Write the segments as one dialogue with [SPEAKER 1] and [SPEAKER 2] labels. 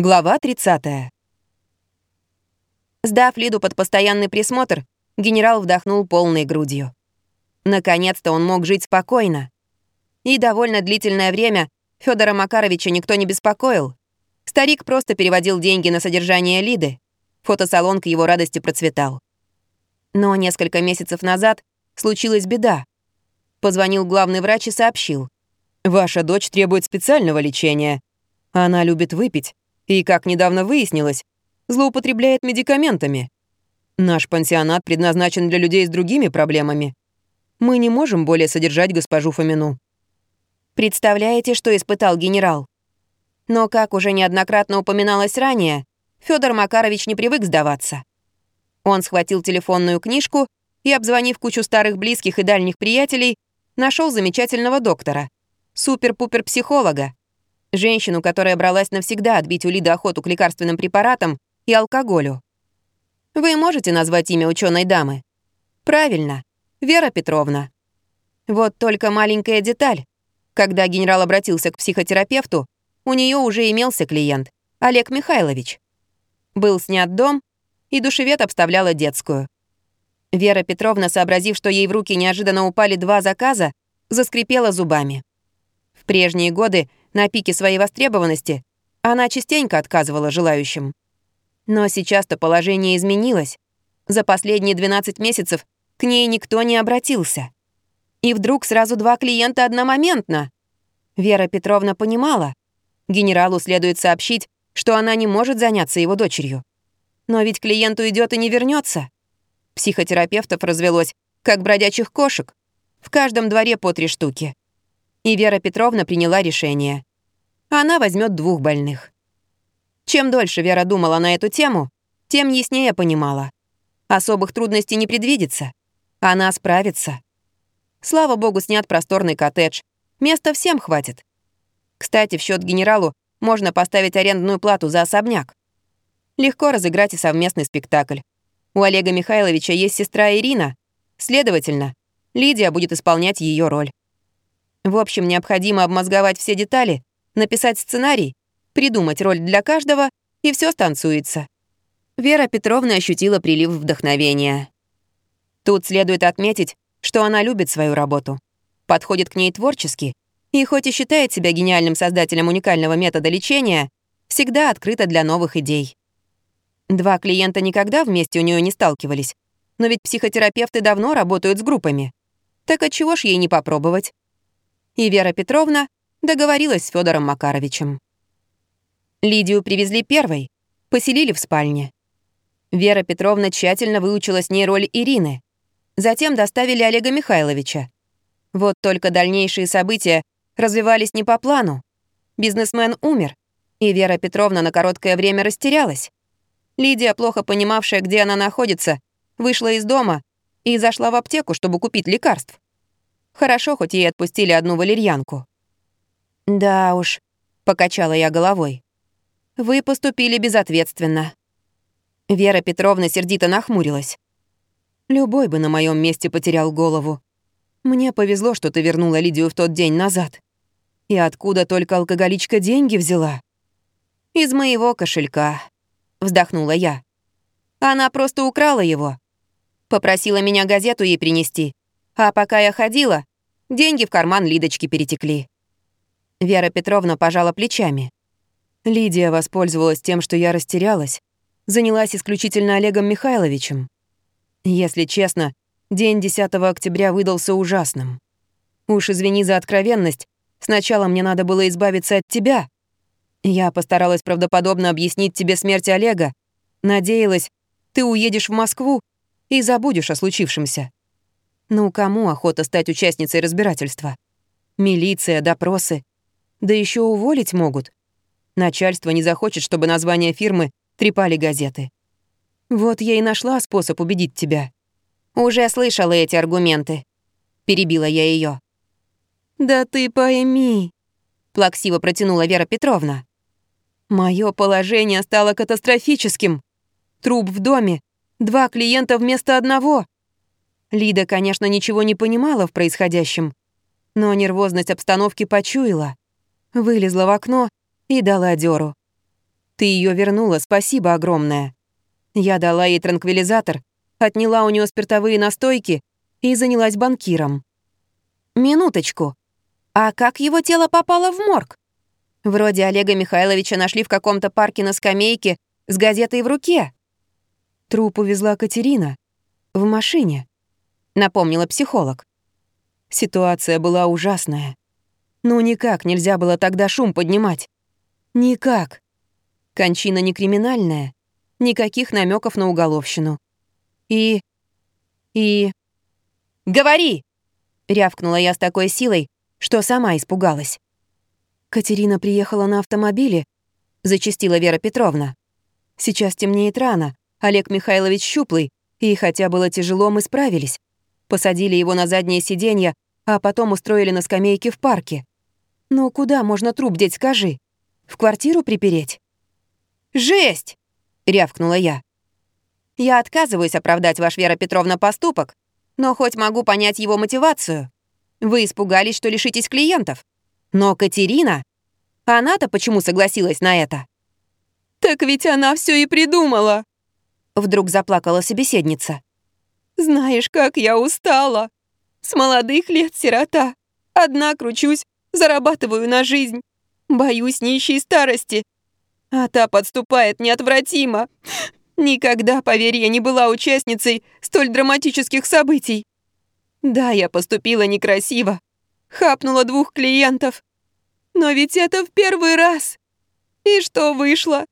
[SPEAKER 1] Глава 30. Сдав Лиду под постоянный присмотр, генерал вдохнул полной грудью. Наконец-то он мог жить спокойно. И довольно длительное время Федора Макаровича никто не беспокоил. Старик просто переводил деньги на содержание Лиды. Фотосалон к его радости процветал. Но несколько месяцев назад случилась беда. Позвонил главный врач и сообщил. «Ваша дочь требует специального лечения. Она любит выпить и, как недавно выяснилось, злоупотребляет медикаментами. Наш пансионат предназначен для людей с другими проблемами. Мы не можем более содержать госпожу Фомину». Представляете, что испытал генерал? Но, как уже неоднократно упоминалось ранее, Федор Макарович не привык сдаваться. Он схватил телефонную книжку и, обзвонив кучу старых близких и дальних приятелей, нашел замечательного доктора, супер-пупер-психолога, Женщину, которая бралась навсегда отбить у Лиды охоту к лекарственным препаратам и алкоголю. Вы можете назвать имя ученой дамы? Правильно, Вера Петровна. Вот только маленькая деталь. Когда генерал обратился к психотерапевту, у нее уже имелся клиент, Олег Михайлович. Был снят дом, и душевед обставляла детскую. Вера Петровна, сообразив, что ей в руки неожиданно упали два заказа, заскрипела зубами. В прежние годы на пике своей востребованности она частенько отказывала желающим. Но сейчас-то положение изменилось. За последние 12 месяцев к ней никто не обратился. И вдруг сразу два клиента одномоментно. Вера Петровна понимала. Генералу следует сообщить, что она не может заняться его дочерью. Но ведь клиенту идет и не вернется. Психотерапевтов развелось, как бродячих кошек. В каждом дворе по три штуки. И Вера Петровна приняла решение. Она возьмет двух больных. Чем дольше Вера думала на эту тему, тем яснее понимала. Особых трудностей не предвидится. Она справится. Слава богу, снят просторный коттедж. Места всем хватит. Кстати, в счет генералу можно поставить арендную плату за особняк. Легко разыграть и совместный спектакль. У Олега Михайловича есть сестра Ирина. Следовательно, Лидия будет исполнять ее роль. В общем, необходимо обмозговать все детали, написать сценарий, придумать роль для каждого, и все станцуется. Вера Петровна ощутила прилив вдохновения. Тут следует отметить, что она любит свою работу, подходит к ней творчески и хоть и считает себя гениальным создателем уникального метода лечения, всегда открыта для новых идей. Два клиента никогда вместе у нее не сталкивались, но ведь психотерапевты давно работают с группами. Так отчего ж ей не попробовать? И Вера Петровна договорилась с Федором Макаровичем. Лидию привезли первой, поселили в спальне. Вера Петровна тщательно выучила с ней роль Ирины. Затем доставили Олега Михайловича. Вот только дальнейшие события развивались не по плану. Бизнесмен умер, и Вера Петровна на короткое время растерялась. Лидия, плохо понимавшая, где она находится, вышла из дома и зашла в аптеку, чтобы купить лекарств. Хорошо, хоть ей отпустили одну валерьянку. «Да уж», — покачала я головой. «Вы поступили безответственно». Вера Петровна сердито нахмурилась. «Любой бы на моем месте потерял голову. Мне повезло, что ты вернула Лидию в тот день назад. И откуда только алкоголичка деньги взяла?» «Из моего кошелька», — вздохнула я. «Она просто украла его. Попросила меня газету ей принести. А пока я ходила, деньги в карман Лидочки перетекли. Вера Петровна пожала плечами. Лидия воспользовалась тем, что я растерялась, занялась исключительно Олегом Михайловичем. Если честно, день 10 октября выдался ужасным. Уж извини за откровенность, сначала мне надо было избавиться от тебя. Я постаралась правдоподобно объяснить тебе смерть Олега, надеялась, ты уедешь в Москву и забудешь о случившемся. Ну, кому охота стать участницей разбирательства? Милиция, допросы. Да еще уволить могут. Начальство не захочет, чтобы название фирмы трепали газеты. Вот я и нашла способ убедить тебя. Уже слышала эти аргументы. Перебила я ее. Да ты пойми, плаксиво протянула Вера Петровна. Мое положение стало катастрофическим. Труп в доме, два клиента вместо одного. Лида, конечно, ничего не понимала в происходящем, но нервозность обстановки почуяла, вылезла в окно и дала дёру. Ты ее вернула, спасибо огромное. Я дала ей транквилизатор, отняла у нее спиртовые настойки и занялась банкиром. Минуточку. А как его тело попало в морг? Вроде Олега Михайловича нашли в каком-то парке на скамейке с газетой в руке. Труп увезла Катерина. В машине. Напомнила психолог. Ситуация была ужасная. Ну никак нельзя было тогда шум поднимать. Никак. Кончина не криминальная. Никаких намеков на уголовщину. И... и... «Говори!» — рявкнула я с такой силой, что сама испугалась. Катерина приехала на автомобиле, зачастила Вера Петровна. Сейчас темнеет рано, Олег Михайлович щуплый, и хотя было тяжело, мы справились. Посадили его на заднее сиденье, а потом устроили на скамейке в парке. «Ну куда можно труп деть, скажи? В квартиру припереть?» «Жесть!» — рявкнула я. «Я отказываюсь оправдать ваш, Вера Петровна, поступок, но хоть могу понять его мотивацию. Вы испугались, что лишитесь клиентов. Но Катерина... Она-то почему согласилась на это?» «Так ведь она все и придумала!» Вдруг заплакала собеседница. «Знаешь, как я устала! С молодых лет сирота. Одна кручусь, зарабатываю на жизнь. Боюсь нищей старости. А та подступает неотвратимо. Никогда, поверь, я не была участницей столь драматических событий. Да, я поступила некрасиво. Хапнула двух клиентов. Но ведь это в первый раз. И что вышло?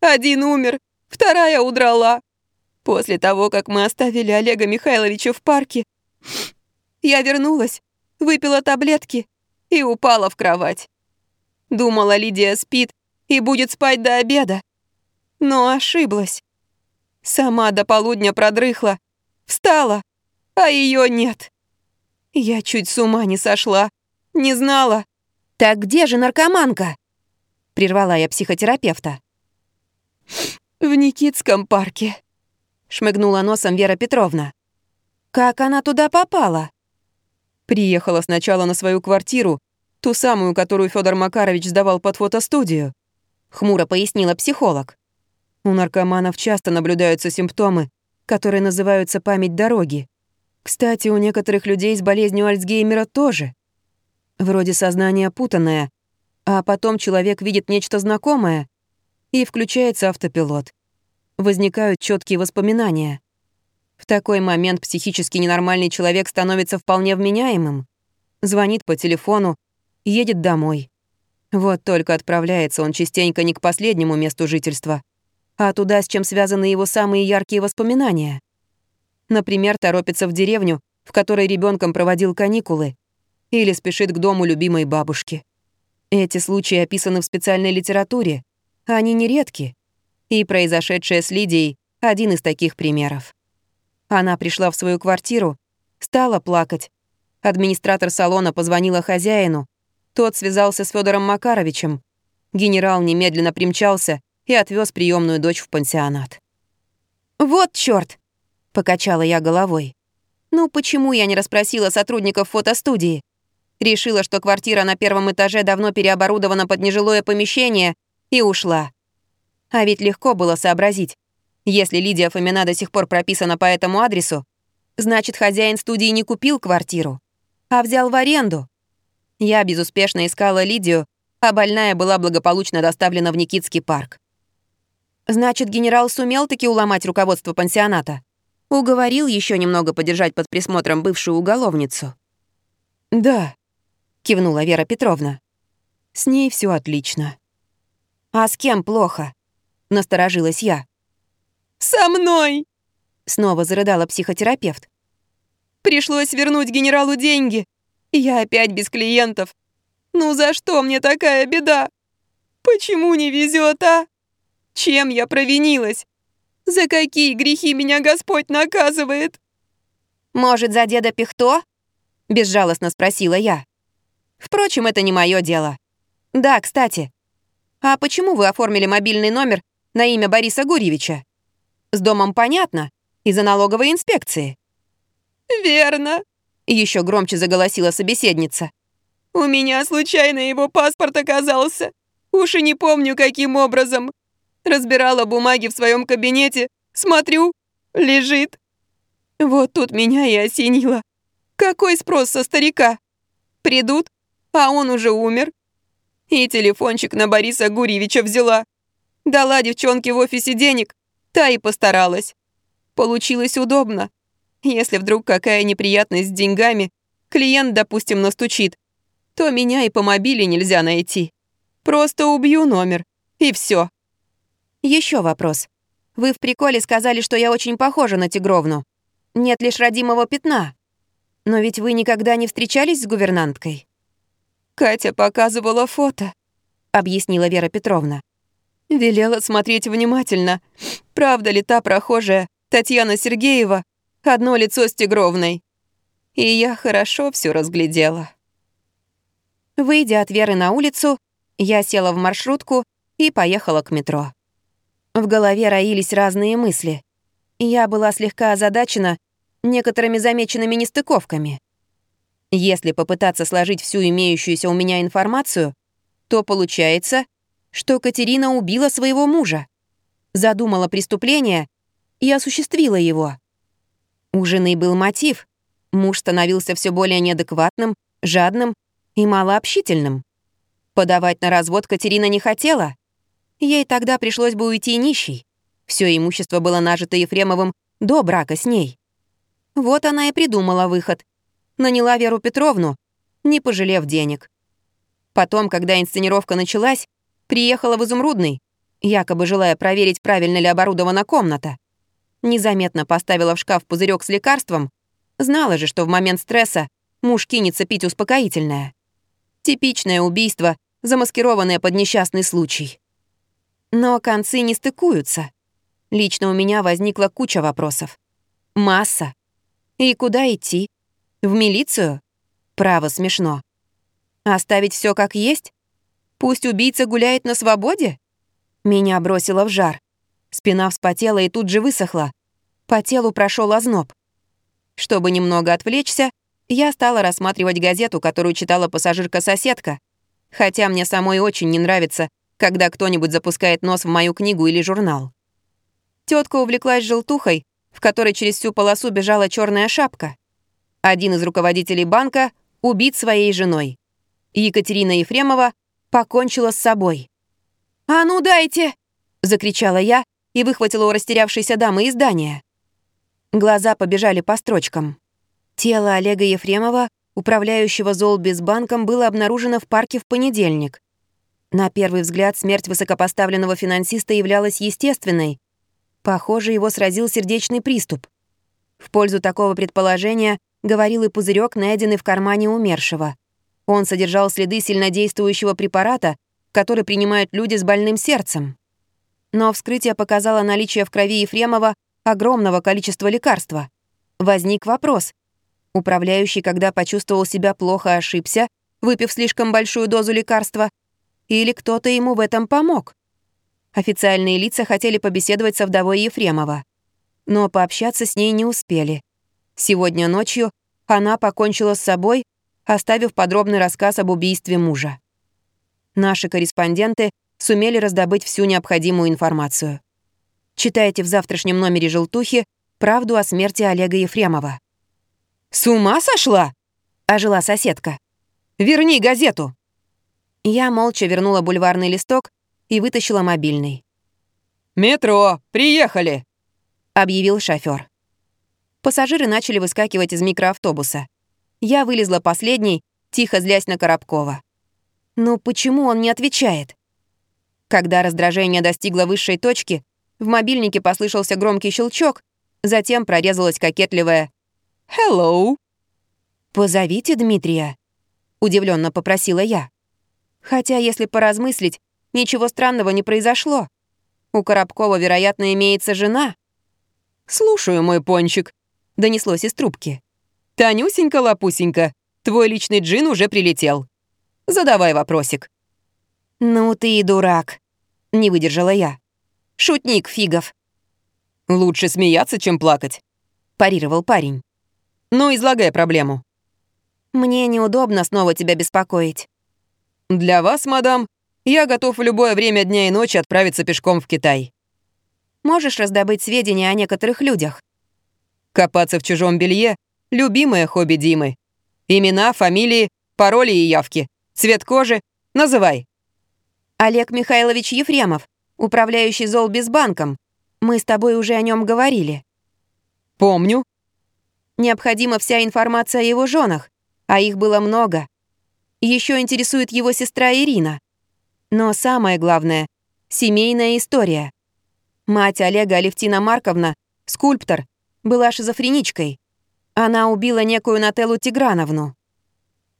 [SPEAKER 1] Один умер, вторая удрала. После того, как мы оставили Олега Михайловича в парке, я вернулась, выпила таблетки и упала в кровать. Думала, Лидия спит и будет спать до обеда. Но ошиблась. Сама до полудня продрыхла, встала, а ее нет. Я чуть с ума не сошла, не знала. «Так где же наркоманка?» — прервала я психотерапевта. «В Никитском парке», — шмыгнула носом Вера Петровна. «Как она туда попала?» Приехала сначала на свою квартиру, ту самую, которую Федор Макарович сдавал под фотостудию. Хмуро пояснила психолог. У наркоманов часто наблюдаются симптомы, которые называются память дороги. Кстати, у некоторых людей с болезнью Альцгеймера тоже. Вроде сознание путанное, а потом человек видит нечто знакомое, и включается автопилот. Возникают четкие воспоминания. В такой момент психически ненормальный человек становится вполне вменяемым. Звонит по телефону, едет домой. Вот только отправляется он частенько не к последнему месту жительства, а туда, с чем связаны его самые яркие воспоминания. Например, торопится в деревню, в которой ребенком проводил каникулы, или спешит к дому любимой бабушки. Эти случаи описаны в специальной литературе, они нередки, и произошедшее с Лидией — один из таких примеров. Она пришла в свою квартиру, стала плакать. Администратор салона позвонила хозяину. Тот связался с Федором Макаровичем. Генерал немедленно примчался и отвез приемную дочь в пансионат. «Вот чёрт!» — покачала я головой. «Ну почему я не расспросила сотрудников фотостудии? Решила, что квартира на первом этаже давно переоборудована под нежилое помещение, и ушла. А ведь легко было сообразить. Если Лидия Фомина до сих пор прописана по этому адресу, значит, хозяин студии не купил квартиру, а взял в аренду. Я безуспешно искала Лидию, а больная была благополучно доставлена в Никитский парк. Значит, генерал сумел таки уломать руководство пансионата. Уговорил еще немного подержать под присмотром бывшую уголовницу. «Да», — кивнула Вера Петровна. «С ней все отлично». «А с кем плохо?» — насторожилась я. «Со мной!» — снова зарыдала психотерапевт. «Пришлось вернуть генералу деньги. Я опять без клиентов. Ну за что мне такая беда? Почему не везет, а? Чем я провинилась? За какие грехи меня Господь наказывает?» «Может, за деда Пихто?» — безжалостно спросила я. «Впрочем, это не мое дело. Да, кстати. А почему вы оформили мобильный номер на имя Бориса Гурьевича?» С домом понятно, из-за налоговой инспекции». «Верно», — еще громче заголосила собеседница. «У меня случайно его паспорт оказался. Уж и не помню, каким образом. Разбирала бумаги в своем кабинете, смотрю, лежит. Вот тут меня и осенило. Какой спрос со старика? Придут, а он уже умер. И телефончик на Бориса Гурьевича взяла. Дала девчонке в офисе денег, та и постаралась. Получилось удобно. Если вдруг какая неприятность с деньгами, клиент, допустим, настучит, то меня и по мобиле нельзя найти. Просто убью номер, и все. Еще вопрос. Вы в приколе сказали, что я очень похожа на Тигровну. Нет лишь родимого пятна. Но ведь вы никогда не встречались с гувернанткой? Катя показывала фото, объяснила Вера Петровна. Велела смотреть внимательно. Правда ли та прохожая Татьяна Сергеева одно лицо с Тигровной? И я хорошо все разглядела. Выйдя от Веры на улицу, я села в маршрутку и поехала к метро. В голове роились разные мысли. Я была слегка озадачена некоторыми замеченными нестыковками. Если попытаться сложить всю имеющуюся у меня информацию, то получается, что Катерина убила своего мужа, задумала преступление и осуществила его. У жены был мотив. Муж становился все более неадекватным, жадным и малообщительным. Подавать на развод Катерина не хотела. Ей тогда пришлось бы уйти нищей. Все имущество было нажито Ефремовым до брака с ней. Вот она и придумала выход. Наняла Веру Петровну, не пожалев денег. Потом, когда инсценировка началась, приехала в Изумрудный, якобы желая проверить, правильно ли оборудована комната. Незаметно поставила в шкаф пузырек с лекарством, знала же, что в момент стресса муж кинется пить успокоительное. Типичное убийство, замаскированное под несчастный случай. Но концы не стыкуются. Лично у меня возникла куча вопросов. Масса. И куда идти? В милицию? Право смешно. Оставить все как есть? Пусть убийца гуляет на свободе? Меня бросило в жар. Спина вспотела и тут же высохла. По телу прошел озноб. Чтобы немного отвлечься, я стала рассматривать газету, которую читала пассажирка-соседка, хотя мне самой очень не нравится, когда кто-нибудь запускает нос в мою книгу или журнал. Тетка увлеклась желтухой, в которой через всю полосу бежала черная шапка. Один из руководителей банка убит своей женой. Екатерина Ефремова покончила с собой. «А ну дайте!» — закричала я и выхватила у растерявшейся дамы издание. Глаза побежали по строчкам. Тело Олега Ефремова, управляющего Золбизбанком, было обнаружено в парке в понедельник. На первый взгляд смерть высокопоставленного финансиста являлась естественной. Похоже, его сразил сердечный приступ. В пользу такого предположения говорил и пузырек, найденный в кармане умершего. Он содержал следы сильнодействующего препарата, который принимают люди с больным сердцем. Но вскрытие показало наличие в крови Ефремова огромного количества лекарства. Возник вопрос, Управляющий, когда почувствовал себя плохо, ошибся, выпив слишком большую дозу лекарства, или кто-то ему в этом помог. Официальные лица хотели побеседовать со вдовой Ефремова, но пообщаться с ней не успели. Сегодня ночью она покончила с собой, оставив подробный рассказ об убийстве мужа. Наши корреспонденты сумели раздобыть всю необходимую информацию. Читайте в завтрашнем номере «Желтухи» правду о смерти Олега Ефремова. «С ума сошла?» — ожила соседка. «Верни газету!» Я молча вернула бульварный листок и вытащила мобильный.
[SPEAKER 2] «Метро! Приехали!»
[SPEAKER 1] — объявил шофер. Пассажиры начали выскакивать из микроавтобуса. Я вылезла последней, тихо злясь на Коробкова. «Ну почему он не отвечает?» Когда раздражение достигло высшей точки, в мобильнике послышался громкий щелчок, затем прорезалась кокетливая «Hello!» «Позовите Дмитрия», — удивленно попросила я. Хотя, если поразмыслить, ничего странного не произошло. У Коробкова, вероятно, имеется жена.
[SPEAKER 2] «Слушаю, мой пончик», — донеслось из трубки. «Танюсенька-лапусенька, твой личный джин уже прилетел. Задавай вопросик».
[SPEAKER 1] «Ну ты и дурак», — не выдержала я. «Шутник фигов».
[SPEAKER 2] «Лучше смеяться, чем плакать», — парировал парень. Ну, излагай проблему».
[SPEAKER 1] «Мне неудобно снова тебя беспокоить».
[SPEAKER 2] «Для вас, мадам, Я готов в любое время дня и ночи отправиться пешком в Китай.
[SPEAKER 1] Можешь раздобыть сведения о некоторых людях?
[SPEAKER 2] Копаться в чужом белье — любимое хобби Димы. Имена, фамилии, пароли и явки. Цвет кожи — называй.
[SPEAKER 1] Олег Михайлович Ефремов, управляющий Золбизбанком. Мы с тобой уже о нем говорили.
[SPEAKER 2] Помню.
[SPEAKER 1] Необходима вся информация о его женах, а их было много. Еще интересует его сестра Ирина. Но самое главное — семейная история. Мать Олега Алевтина Марковна, скульптор, была шизофреничкой. Она убила некую Нателлу Тиграновну.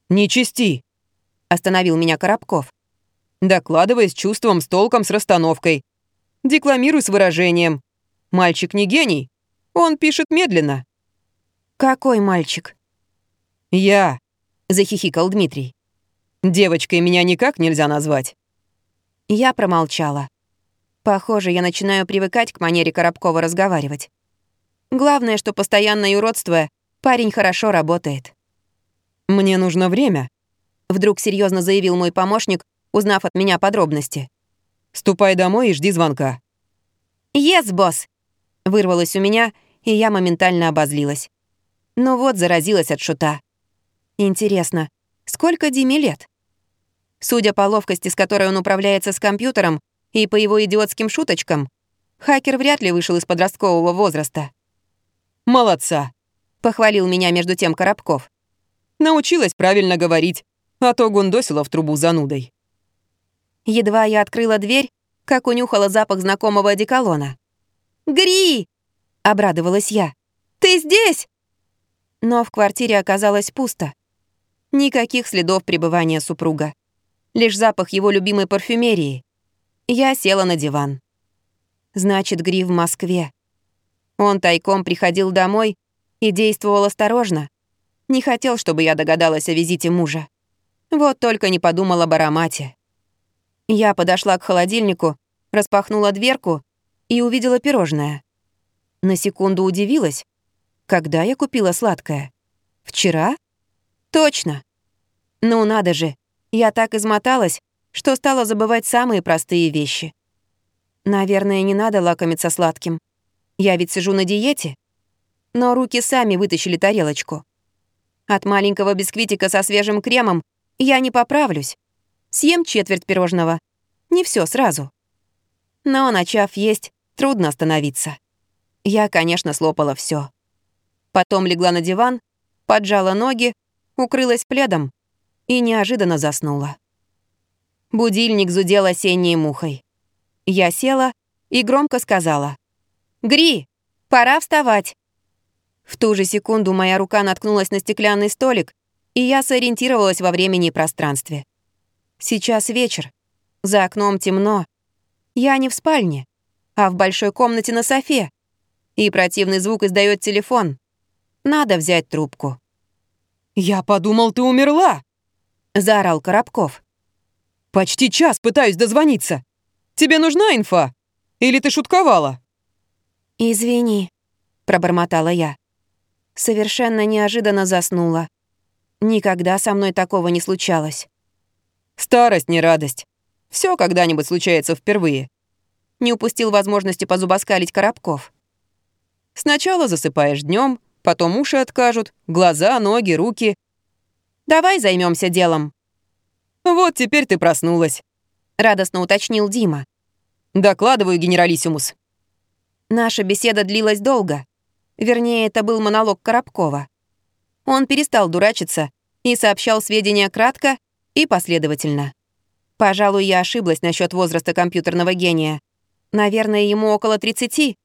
[SPEAKER 2] «Не чисти», —
[SPEAKER 1] остановил меня Коробков.
[SPEAKER 2] «Докладывай с чувством, с толком, с расстановкой. Декламируй с выражением. Мальчик не гений, он пишет медленно».
[SPEAKER 1] «Какой мальчик?»
[SPEAKER 2] «Я», —
[SPEAKER 1] захихикал Дмитрий.
[SPEAKER 2] «Девочкой меня никак нельзя назвать».
[SPEAKER 1] Я промолчала. Похоже, я начинаю привыкать к манере Коробкова разговаривать. Главное, что постоянное уродство, парень хорошо работает.
[SPEAKER 2] «Мне нужно время», —
[SPEAKER 1] вдруг серьезно заявил мой помощник, узнав от меня подробности.
[SPEAKER 2] «Ступай домой и жди звонка».
[SPEAKER 1] «Ес, босс!» — вырвалось у меня, и я моментально обозлилась. Ну вот, заразилась от шута. Интересно, сколько Диме лет? Судя по ловкости, с которой он управляется с компьютером, и по его идиотским шуточкам, хакер вряд ли вышел из подросткового возраста.
[SPEAKER 2] «Молодца!»
[SPEAKER 1] — похвалил меня между тем Коробков.
[SPEAKER 2] «Научилась правильно говорить, а то гундосила в трубу занудой».
[SPEAKER 1] Едва я открыла дверь, как унюхала запах знакомого одеколона. «Гри!» — обрадовалась я. «Ты здесь?» Но в квартире оказалось пусто. Никаких следов пребывания супруга. Лишь запах его любимой парфюмерии. Я села на диван. Значит, Гри в Москве. Он тайком приходил домой и действовал осторожно. Не хотел, чтобы я догадалась о визите мужа. Вот только не подумала об аромате. Я подошла к холодильнику, распахнула дверку и увидела пирожное. На секунду удивилась. Когда я купила сладкое? Вчера? Точно. Ну надо же, я так измоталась, что стала забывать самые простые вещи. Наверное, не надо лакомиться сладким. Я ведь сижу на диете. Но руки сами вытащили тарелочку. От маленького бисквитика со свежим кремом я не поправлюсь. Съем четверть пирожного. Не все сразу. Но, начав есть, трудно остановиться. Я, конечно, слопала все. Потом легла на диван, поджала ноги, укрылась пледом и неожиданно заснула. Будильник зудел осенней мухой. Я села и громко сказала. «Гри, пора вставать!» В ту же секунду моя рука наткнулась на стеклянный столик, и я сориентировалась во времени и пространстве. Сейчас вечер. За окном темно. Я не в спальне, а в большой комнате на софе и противный звук издает телефон. Надо взять трубку.
[SPEAKER 2] «Я подумал, ты умерла!»
[SPEAKER 1] — заорал Коробков.
[SPEAKER 2] «Почти час пытаюсь дозвониться. Тебе нужна инфа? Или ты шутковала?»
[SPEAKER 1] «Извини», — пробормотала я. Совершенно неожиданно заснула. Никогда со мной такого не случалось.
[SPEAKER 2] «Старость не радость. Все когда-нибудь случается впервые».
[SPEAKER 1] Не упустил возможности позубоскалить Коробков.
[SPEAKER 2] Сначала засыпаешь днем, потом уши откажут, глаза, ноги, руки.
[SPEAKER 1] Давай займемся делом.
[SPEAKER 2] Вот теперь ты проснулась,
[SPEAKER 1] радостно уточнил Дима.
[SPEAKER 2] Докладываю, генералиссимус.
[SPEAKER 1] Наша беседа длилась долго. Вернее, это был монолог Коробкова. Он перестал дурачиться и сообщал сведения кратко и последовательно. Пожалуй, я ошиблась насчет возраста компьютерного гения. Наверное, ему около 30,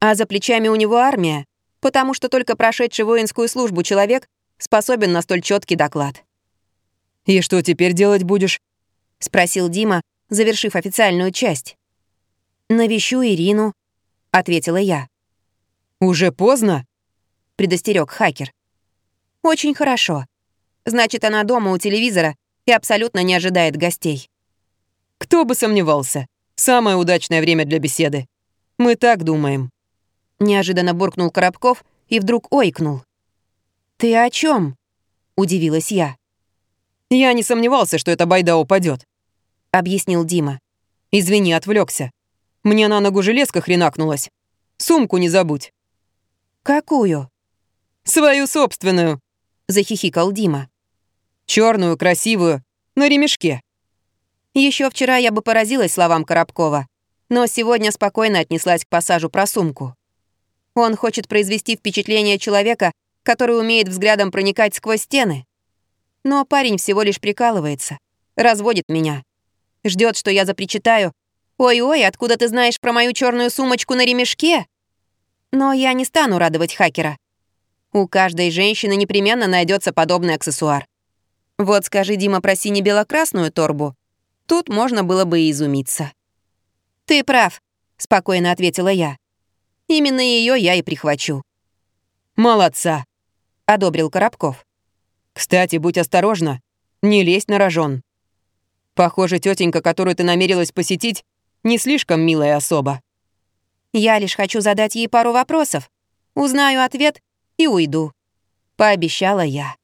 [SPEAKER 1] а за плечами у него армия, потому что только прошедший воинскую службу человек способен на столь четкий доклад.
[SPEAKER 2] «И что теперь делать будешь?»
[SPEAKER 1] — спросил Дима, завершив официальную часть. «Навещу Ирину», — ответила я.
[SPEAKER 2] «Уже поздно?»
[SPEAKER 1] — предостерег хакер. «Очень хорошо. Значит, она дома у телевизора и абсолютно не ожидает гостей».
[SPEAKER 2] «Кто бы сомневался. Самое удачное время для беседы. Мы так думаем».
[SPEAKER 1] Неожиданно буркнул Коробков и вдруг ойкнул. «Ты о чем? удивилась я.
[SPEAKER 2] «Я не сомневался, что эта байда упадет.
[SPEAKER 1] — объяснил Дима.
[SPEAKER 2] «Извини, отвлекся. Мне на ногу железка хренакнулась. Сумку не забудь».
[SPEAKER 1] «Какую?»
[SPEAKER 2] «Свою собственную», —
[SPEAKER 1] захихикал Дима.
[SPEAKER 2] Черную, красивую, на ремешке».
[SPEAKER 1] Еще вчера я бы поразилась словам Коробкова, но сегодня спокойно отнеслась к пассажу про сумку. Он хочет произвести впечатление человека, который умеет взглядом проникать сквозь стены. Но парень всего лишь прикалывается, разводит меня. Ждет, что я запричитаю. «Ой-ой, откуда ты знаешь про мою черную сумочку на ремешке?» Но я не стану радовать хакера. У каждой женщины непременно найдется подобный аксессуар. Вот скажи, Дима, про сине-белокрасную торбу. Тут можно было бы и изумиться. «Ты прав», — спокойно ответила я. «Именно ее я и прихвачу».
[SPEAKER 2] «Молодца», —
[SPEAKER 1] одобрил Коробков.
[SPEAKER 2] «Кстати, будь осторожна, не лезь на рожон. Похоже, тетенька, которую ты намерилась посетить, не слишком милая особа».
[SPEAKER 1] «Я лишь хочу задать ей пару вопросов. Узнаю ответ и уйду», — пообещала я.